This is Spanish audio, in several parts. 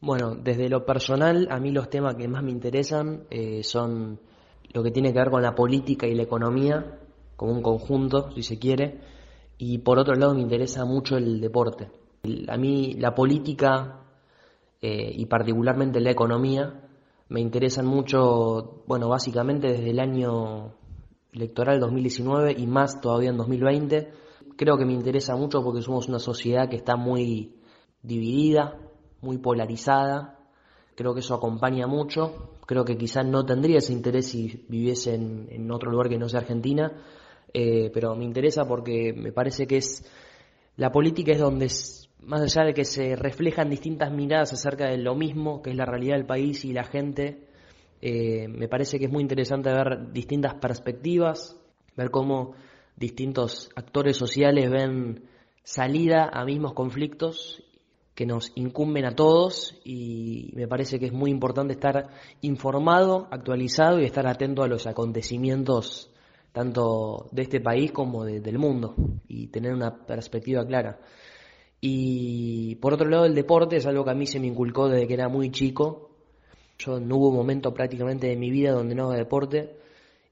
Bueno, desde lo personal, a mí los temas que más me interesan eh, son lo que tiene que ver con la política y la economía, como un conjunto, si se quiere, y por otro lado me interesa mucho el deporte. A mí la política eh, y particularmente la economía me interesan mucho, bueno, básicamente desde el año electoral 2019 y más todavía en 2020. Creo que me interesa mucho porque somos una sociedad que está muy dividida, muy polarizada. Creo que eso acompaña mucho. Creo que quizás no tendría ese interés si viviese en, otro lugar que no sea Argentina. Eh, pero me interesa porque me parece que es la política es donde más allá de que se reflejan distintas miradas acerca de lo mismo que es la realidad del país y la gente, eh, me parece que es muy interesante ver distintas perspectivas, ver cómo distintos actores sociales ven salida a mismos conflictos que nos incumben a todos y me parece que es muy importante estar informado, actualizado y estar atento a los acontecimientos tanto de este país como del mundo y tener una perspectiva clara. Y por otro lado el deporte es algo que a mí se me inculcó desde que era muy chico. Yo no hubo momento prácticamente de mi vida donde no haga deporte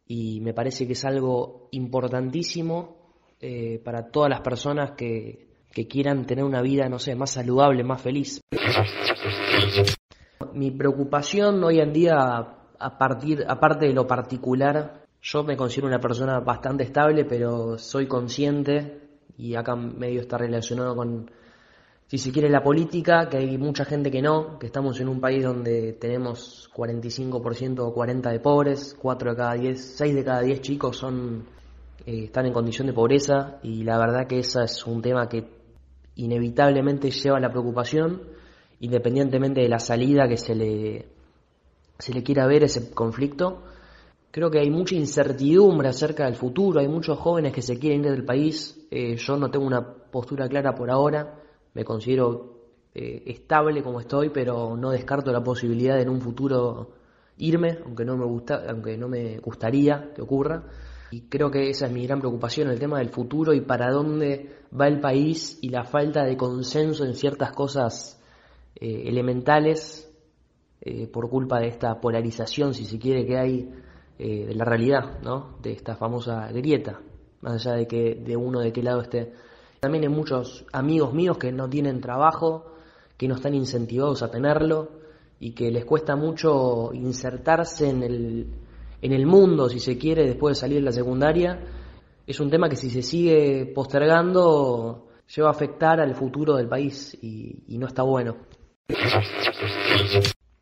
y me parece que es algo importantísimo eh, para todas las personas que, que quieran tener una vida, no sé, más saludable, más feliz. Mi preocupación hoy en día, a partir, aparte de lo particular, yo me considero una persona bastante estable, pero soy consciente, y acá medio está relacionado con, si se quiere, la política, que hay mucha gente que no, que estamos en un país donde tenemos 45% o 40% de pobres, 4 de cada 10, 6 de cada 10 chicos son, eh, están en condición de pobreza, y la verdad que ese es un tema que inevitablemente lleva a la preocupación, independientemente de la salida que se le, se le quiera ver ese conflicto. Creo que hay mucha incertidumbre acerca del futuro, hay muchos jóvenes que se quieren ir del país, eh, yo no tengo una postura clara por ahora, me considero eh, estable como estoy, pero no descarto la posibilidad de en un futuro irme, aunque no me gusta, aunque no me gustaría que ocurra. Y creo que esa es mi gran preocupación, el tema del futuro y para dónde va el país y la falta de consenso en ciertas cosas eh, elementales eh, por culpa de esta polarización, si se quiere, que hay eh, de la realidad, ¿no? De esta famosa grieta, más allá de que de uno de qué lado esté. También hay muchos amigos míos que no tienen trabajo, que no están incentivados a tenerlo y que les cuesta mucho insertarse en el en el mundo, si se quiere, después de salir de la secundaria, es un tema que si se sigue postergando lleva a afectar al futuro del país y, y no está bueno.